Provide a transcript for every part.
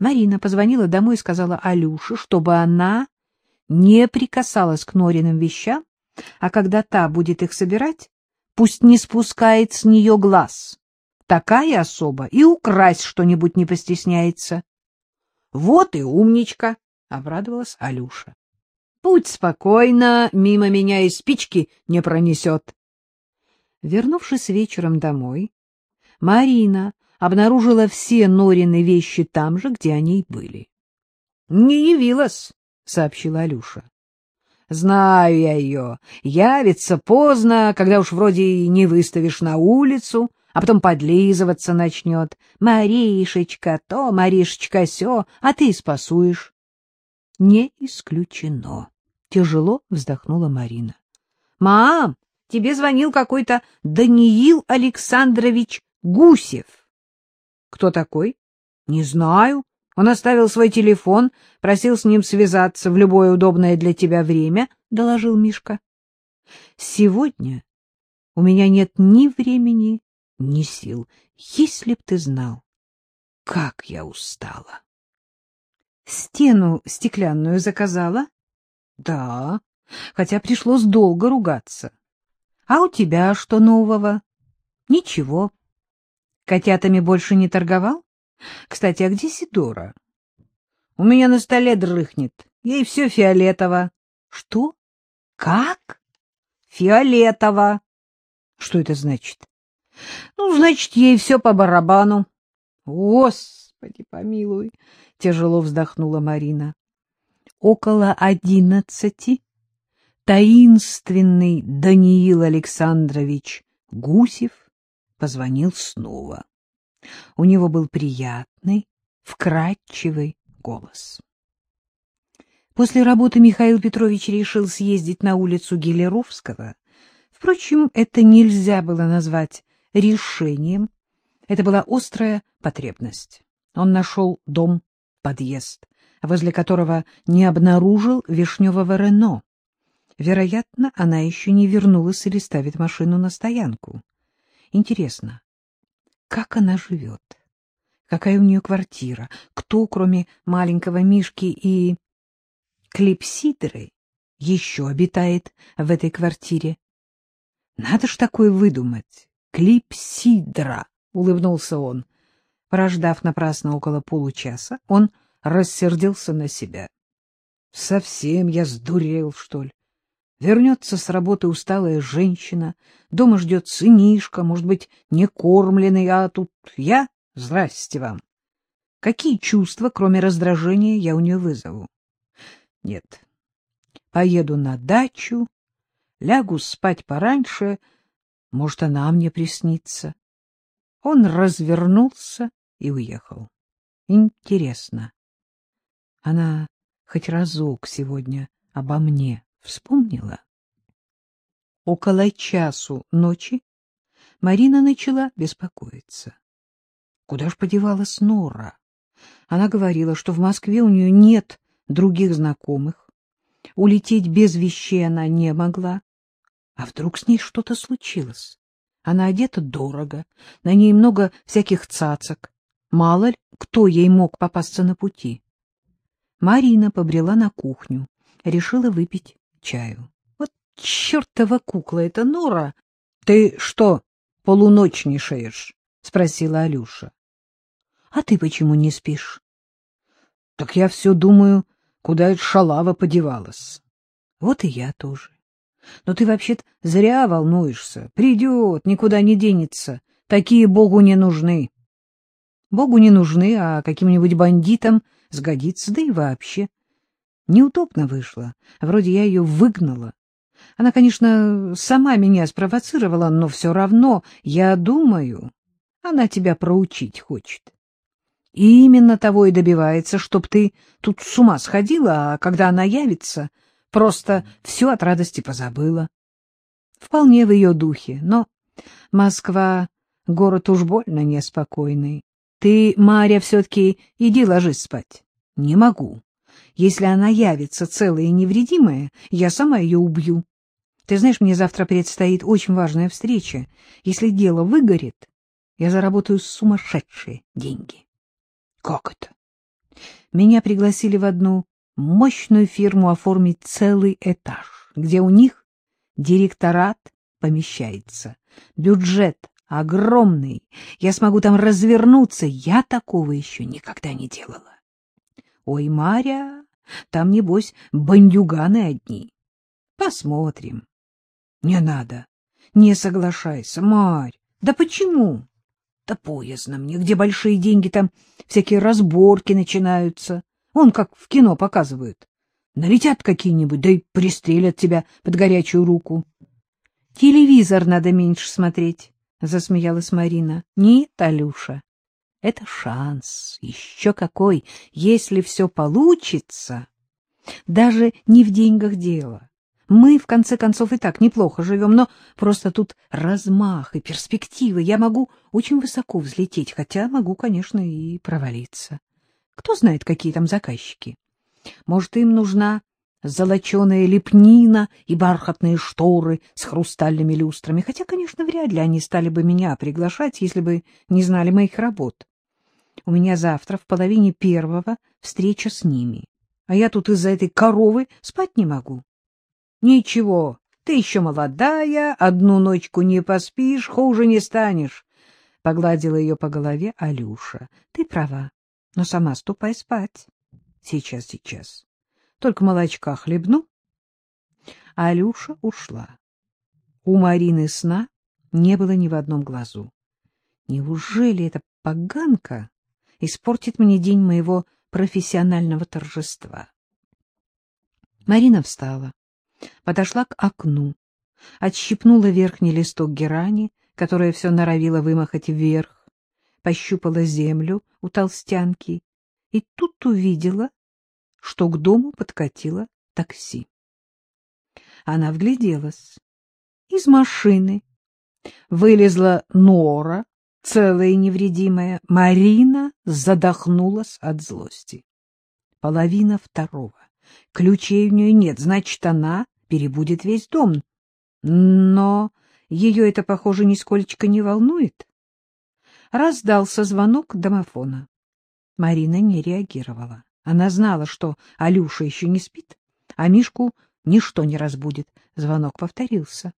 Марина позвонила домой и сказала Алюше, чтобы она не прикасалась к Нориным вещам, а когда та будет их собирать, пусть не спускает с нее глаз. Такая особа и украсть что-нибудь не постесняется. — Вот и умничка! — обрадовалась Алюша. — Будь спокойна, мимо меня и спички не пронесет. Вернувшись вечером домой, Марина обнаружила все Норины вещи там же, где они и были. — Не явилась, — сообщила Алюша. — Знаю я ее. Явится поздно, когда уж вроде и не выставишь на улицу, а потом подлизываться начнет. Маришечка то, Маришечка сё, а ты спасуешь. — Не исключено. Тяжело вздохнула Марина. — Мам, тебе звонил какой-то Даниил Александрович Гусев. — Кто такой? — Не знаю. Он оставил свой телефон, просил с ним связаться в любое удобное для тебя время, — доложил Мишка. — Сегодня у меня нет ни времени, ни сил. Если б ты знал, как я устала. — Стену стеклянную заказала? — Да, хотя пришлось долго ругаться. — А у тебя что нового? — Ничего. Котятами больше не торговал? Кстати, а где Сидора? У меня на столе дрыхнет. Ей все фиолетово. Что? Как? Фиолетово. Что это значит? Ну, значит, ей все по барабану. Господи, помилуй, тяжело вздохнула Марина. Около одиннадцати таинственный Даниил Александрович Гусев позвонил снова. У него был приятный, вкрадчивый голос. После работы Михаил Петрович решил съездить на улицу Гелеровского. Впрочем, это нельзя было назвать решением. Это была острая потребность. Он нашел дом, подъезд, возле которого не обнаружил вишневого Рено. Вероятно, она еще не вернулась или ставит машину на стоянку. Интересно, как она живет? Какая у нее квартира? Кто, кроме маленького Мишки и клипсидры, еще обитает в этой квартире? Надо ж такое выдумать. Клипсидра, — улыбнулся он. Прождав напрасно около получаса, он рассердился на себя. Совсем я сдурел, что ли? Вернется с работы усталая женщина, дома ждет сынишка, может быть, не кормленный, а тут я? Здрасте вам. Какие чувства, кроме раздражения, я у нее вызову? Нет. Поеду на дачу, лягу спать пораньше, может, она мне приснится. Он развернулся и уехал. Интересно, она хоть разок сегодня обо мне Вспомнила. Около часу ночи Марина начала беспокоиться. Куда ж подевалась Нора? Она говорила, что в Москве у нее нет других знакомых. Улететь без вещей она не могла. А вдруг с ней что-то случилось? Она одета дорого, на ней много всяких цацок. Мало ли, кто ей мог попасться на пути. Марина побрела на кухню, решила выпить чаю. Вот чертова кукла эта Нора. — Ты что, полуночничаешь? — спросила Алюша. — А ты почему не спишь? — Так я все думаю, куда эта шалава подевалась. — Вот и я тоже. Но ты вообще-то зря волнуешься. Придет, никуда не денется. Такие Богу не нужны. Богу не нужны, а каким-нибудь бандитам сгодится, да и вообще. Неудобно вышло. Вроде я ее выгнала. Она, конечно, сама меня спровоцировала, но все равно, я думаю, она тебя проучить хочет. И именно того и добивается, чтоб ты тут с ума сходила, а когда она явится, просто все от радости позабыла. Вполне в ее духе, но Москва — город уж больно неспокойный. Ты, Маря, все-таки иди ложись спать. Не могу. Если она явится целая и невредимая, я сама ее убью. Ты знаешь, мне завтра предстоит очень важная встреча. Если дело выгорит, я заработаю сумасшедшие деньги. — Как это? Меня пригласили в одну мощную фирму оформить целый этаж, где у них директорат помещается. Бюджет огромный, я смогу там развернуться, я такого еще никогда не делала. Ой, Маря, там, небось, бандюганы одни. Посмотрим. Не надо, не соглашайся, Марь. Да почему? Да поездно мне, где большие деньги, там всякие разборки начинаются. Он как в кино показывают. Налетят какие-нибудь, да и пристрелят тебя под горячую руку. Телевизор надо меньше смотреть, — засмеялась Марина. — Нет, Алюша, это шанс, еще какой, если все получится. Даже не в деньгах дело. Мы, в конце концов, и так неплохо живем, но просто тут размах и перспективы. Я могу очень высоко взлететь, хотя могу, конечно, и провалиться. Кто знает, какие там заказчики. Может, им нужна золоченая лепнина и бархатные шторы с хрустальными люстрами, хотя, конечно, вряд ли они стали бы меня приглашать, если бы не знали моих работ. У меня завтра в половине первого встреча с ними, а я тут из-за этой коровы спать не могу. Ничего, ты еще молодая, одну ночку не поспишь, хуже не станешь. Погладила ее по голове Алюша. Ты права, но сама ступай спать. Сейчас, сейчас. Только молочка хлебну. Алюша ушла. У Марины сна не было ни в одном глазу. Неужели эта поганка испортит мне день моего профессионального торжества? Марина встала подошла к окну, отщипнула верхний листок герани, которая все норовила вымахать вверх, пощупала землю у толстянки и тут увидела, что к дому подкатило такси. Она вгляделась. Из машины вылезла Нора, целая и невредимая. Марина задохнулась от злости. Половина второго. Ключей у нее нет, значит, она перебудет весь дом. Но ее это, похоже, нисколечко не волнует. Раздался звонок домофона. Марина не реагировала. Она знала, что Алюша еще не спит, а Мишку ничто не разбудит. Звонок повторился.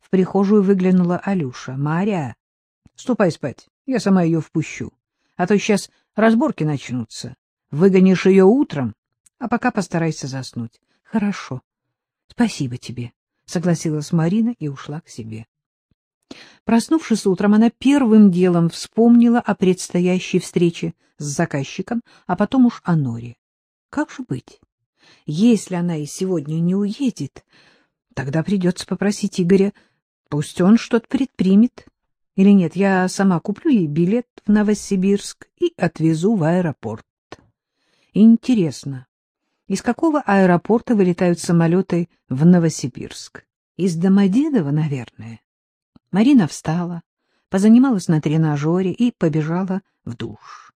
В прихожую выглянула Алюша. — Маря, ступай спать, я сама ее впущу. А то сейчас разборки начнутся. Выгонишь ее утром, а пока постарайся заснуть. — Хорошо. Спасибо тебе, — согласилась Марина и ушла к себе. Проснувшись утром, она первым делом вспомнила о предстоящей встрече с заказчиком, а потом уж о Норе. Как же быть? Если она и сегодня не уедет, тогда придется попросить Игоря, пусть он что-то предпримет. Или нет, я сама куплю ей билет в Новосибирск и отвезу в аэропорт. Интересно, из какого аэропорта вылетают самолеты в Новосибирск? Из Домодедова, наверное. Марина встала, позанималась на тренажере и побежала в душ.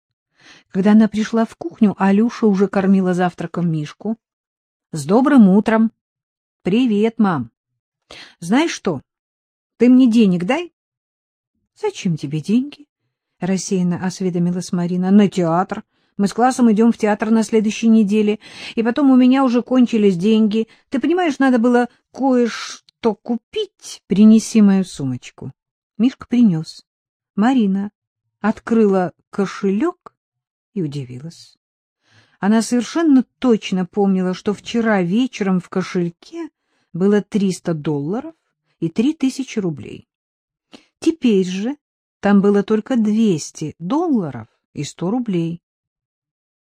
Когда она пришла в кухню, Алюша уже кормила завтраком Мишку. — С добрым утром! — Привет, мам! — Знаешь что, ты мне денег дай? — Зачем тебе деньги? — рассеянно осведомилась Марина. — На театр. Мы с классом идем в театр на следующей неделе, и потом у меня уже кончились деньги. Ты понимаешь, надо было кое-что купить. Принеси мою сумочку. Мишка принес. Марина открыла кошелек и удивилась. Она совершенно точно помнила, что вчера вечером в кошельке было 300 долларов и 3000 рублей. Теперь же там было только 200 долларов и 100 рублей.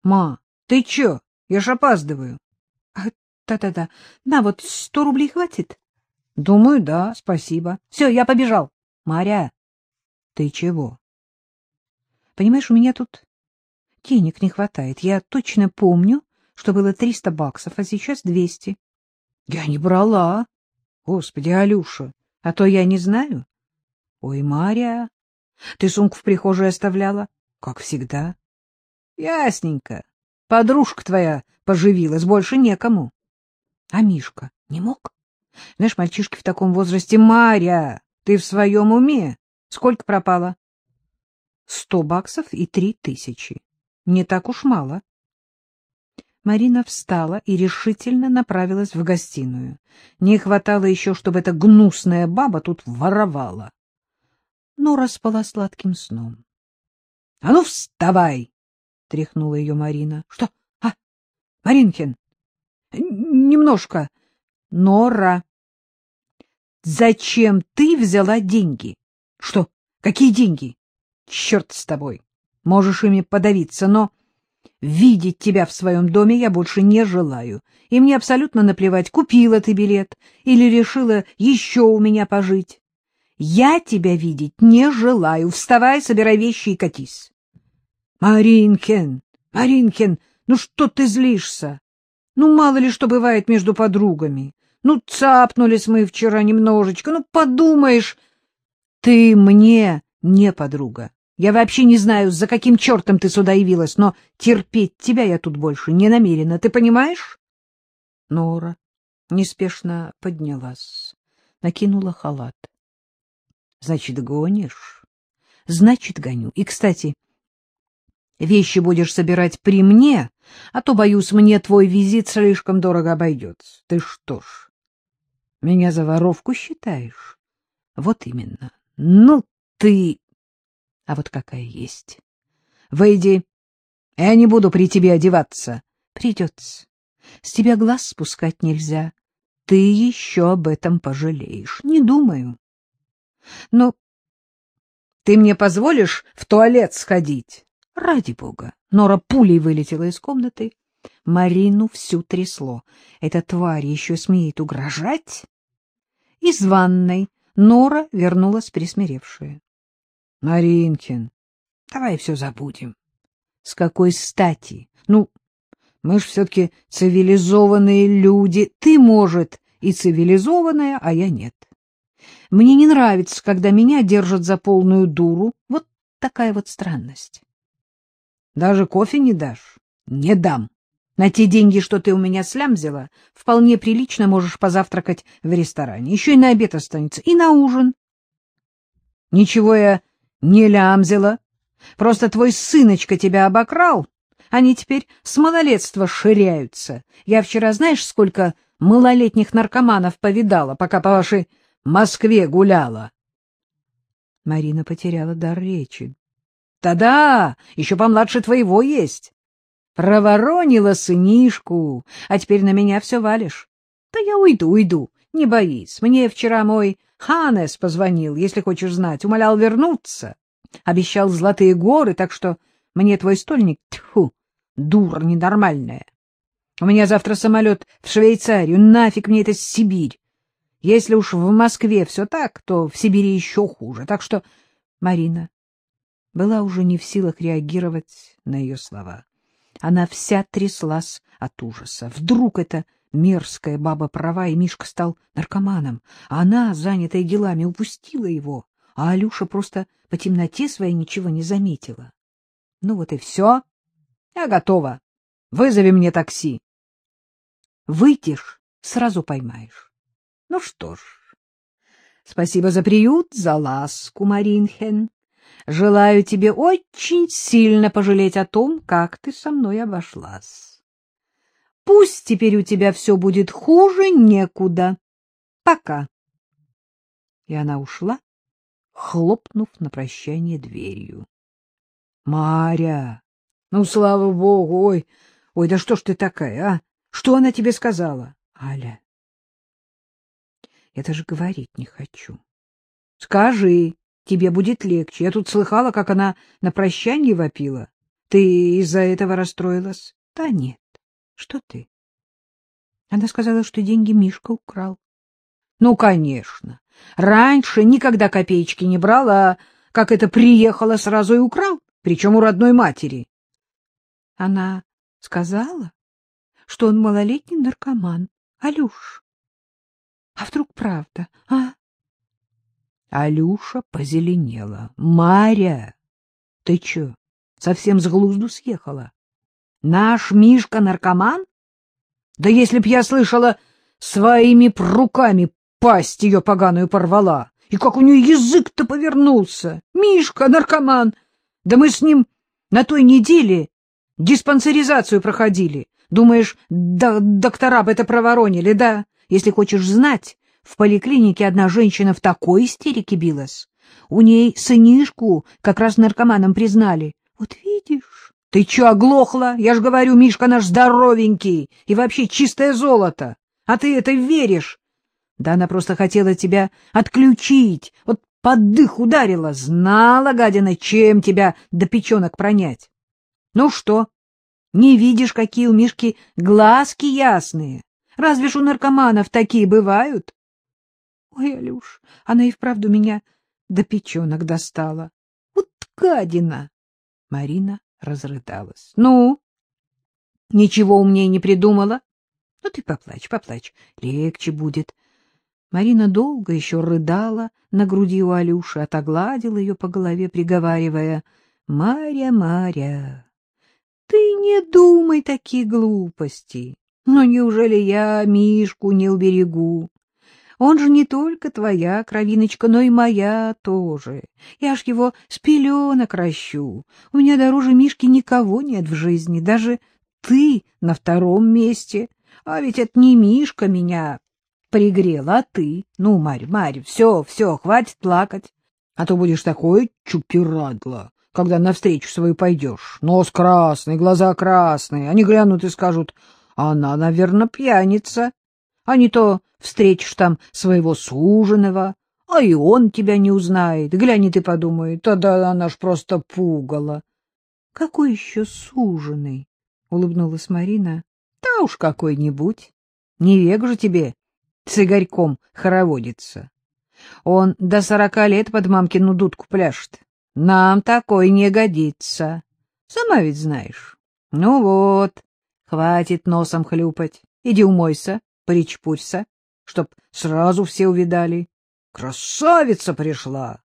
Ма, ты чё? Я ж опаздываю. А, да-да-да. На, вот сто рублей хватит? Думаю, да, спасибо. Все, я побежал. Маря, ты чего? Понимаешь, у меня тут денег не хватает. Я точно помню, что было триста баксов, а сейчас двести. Я не брала. Господи, Алюша, а то я не знаю. Ой, Мария, ты сумку в прихожей оставляла? Как всегда. Ясненько. Подружка твоя поживилась, больше некому. А Мишка не мог? Знаешь, мальчишки в таком возрасте... Маря, ты в своем уме? Сколько пропало? Сто баксов и три тысячи. не так уж мало. Марина встала и решительно направилась в гостиную. Не хватало еще, чтобы эта гнусная баба тут воровала. Нора спала сладким сном. — А ну, вставай! — тряхнула ее Марина. — Что? А, Маринкин? — Немножко. — Нора, зачем ты взяла деньги? — Что? Какие деньги? — Черт с тобой! Можешь ими подавиться, но... Видеть тебя в своем доме я больше не желаю, и мне абсолютно наплевать, купила ты билет или решила еще у меня пожить. Я тебя видеть не желаю. Вставай, собирай вещи и катись. Маринкен, Маринкен, ну что ты злишься? Ну, мало ли что бывает между подругами. Ну, цапнулись мы вчера немножечко. Ну, подумаешь, ты мне не подруга. Я вообще не знаю, за каким чертом ты сюда явилась, но терпеть тебя я тут больше не намерена, ты понимаешь? Нора неспешно поднялась, накинула халат. — Значит, гонишь? — Значит, гоню. И, кстати, вещи будешь собирать при мне, а то, боюсь, мне твой визит слишком дорого обойдется. Ты что ж, меня за воровку считаешь? Вот именно. Ну, ты а вот какая есть. Выйди, я не буду при тебе одеваться. Придется. С тебя глаз спускать нельзя. Ты еще об этом пожалеешь. Не думаю. Но ты мне позволишь в туалет сходить? Ради бога. Нора пулей вылетела из комнаты. Марину всю трясло. Эта тварь еще смеет угрожать? Из ванной Нора вернулась присмиревшая. Маринкин, давай все забудем. С какой стати? Ну, мы ж все-таки цивилизованные люди. Ты, может, и цивилизованная, а я нет. Мне не нравится, когда меня держат за полную дуру. Вот такая вот странность. Даже кофе не дашь? Не дам. На те деньги, что ты у меня слямзила, вполне прилично можешь позавтракать в ресторане. Еще и на обед останется, и на ужин. Ничего я не лямзила. Просто твой сыночка тебя обокрал. Они теперь с малолетства ширяются. Я вчера знаешь, сколько малолетних наркоманов повидала, пока по вашей Москве гуляла? Марина потеряла дар речи. Да-да, еще помладше твоего есть. Проворонила сынишку, а теперь на меня все валишь. Да я уйду, уйду, не боись. Мне вчера мой Ханес позвонил, если хочешь знать, умолял вернуться. Обещал золотые горы, так что мне твой стольник, тьфу, дура ненормальная. У меня завтра самолет в Швейцарию, нафиг мне это Сибирь. Если уж в Москве все так, то в Сибири еще хуже. Так что Марина была уже не в силах реагировать на ее слова. Она вся тряслась от ужаса. Вдруг это мерзкая баба права, и Мишка стал наркоманом, она, занятая делами, упустила его, а Алюша просто по темноте своей ничего не заметила. Ну вот и все. Я готова. Вызови мне такси. Выйдешь, сразу поймаешь. Ну что ж, спасибо за приют, за ласку, Маринхен. Желаю тебе очень сильно пожалеть о том, как ты со мной обошлась. Пусть теперь у тебя все будет хуже некуда. Пока. И она ушла, хлопнув на прощание дверью. — Маря! Ну, слава богу! Ой, ой, да что ж ты такая, а? Что она тебе сказала? — Аля, я даже говорить не хочу. — Скажи, тебе будет легче. Я тут слыхала, как она на прощанье вопила. Ты из-за этого расстроилась? — Да нет. Что ты? Она сказала, что деньги Мишка украл. Ну, конечно. Раньше никогда копеечки не брал, а как это приехала, сразу и украл, причем у родной матери. Она сказала, что он малолетний наркоман. Алюш, а вдруг правда, а? Алюша позеленела. Маря, ты чё, совсем с глузду съехала? Наш Мишка наркоман? Да если б я слышала, своими руками пасть ее поганую порвала. И как у нее язык-то повернулся. Мишка наркоман. Да мы с ним на той неделе диспансеризацию проходили. Думаешь, до доктора бы это проворонили, да? Если хочешь знать, в поликлинике одна женщина в такой истерике билась. У ней сынишку как раз наркоманом признали. Вот видишь, ты чё оглохла? Я ж говорю, Мишка наш здоровенький и вообще чистое золото. А ты это веришь? Да она просто хотела тебя отключить. Вот под дых ударила. Знала, гадина, чем тебя до печенок пронять. Ну что, не видишь, какие у Мишки глазки ясные? Разве ж у наркоманов такие бывают? Ой, Алюш, она и вправду меня до печенок достала. Вот гадина! Марина разрыдалась. — Ну? Ничего умнее не придумала? Ну, ты поплачь, поплачь, легче будет. Марина долго еще рыдала на груди у Алюши, отогладила ее по голове, приговаривая, — Маря, Маря, ты не думай такие глупости. Ну, неужели я Мишку не уберегу? Он же не только твоя кровиночка, но и моя тоже. Я ж его с пеленок ращу. У меня дороже Мишки никого нет в жизни, даже ты на втором месте. А ведь это не Мишка меня пригрел, а ты. Ну, Марь, Марь, все, все, хватит плакать. А то будешь такой чупирадло, когда навстречу свою пойдешь. Нос красный, глаза красные. Они глянут и скажут, она, наверное, пьяница. А не то встретишь там своего суженого, а и он тебя не узнает. Глянь, ты подумает, тогда она ж просто пугала. — Какой еще суженый? — улыбнулась Марина. — Да уж какой-нибудь. Не век же тебе с Игорьком. Он до сорока лет под мамкину дудку пляшет. Нам такой не годится. Сама ведь знаешь. Ну вот, хватит носом хлюпать. Иди умойся, причпурься, чтоб сразу все увидали. Красавица пришла!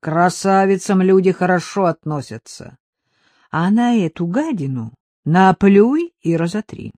Красавицам люди хорошо относятся. А на эту гадину наплюй и разотри.